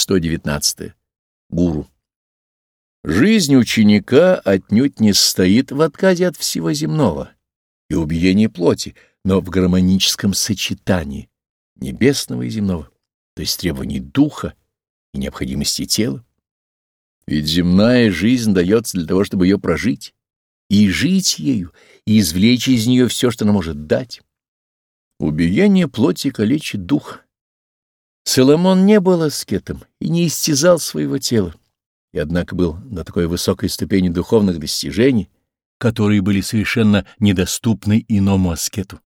119. Гуру. Жизнь ученика отнюдь не стоит в отказе от всего земного и убиении плоти, но в гармоническом сочетании небесного и земного, то есть требований духа и необходимости тела. Ведь земная жизнь дается для того, чтобы ее прожить, и жить ею, и извлечь из нее все, что она может дать. Убиение плоти калечит дух. Соломон не был аскетом и не истязал своего тела, и однако был на такой высокой ступени духовных достижений, которые были совершенно недоступны иному аскету.